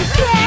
Yeah.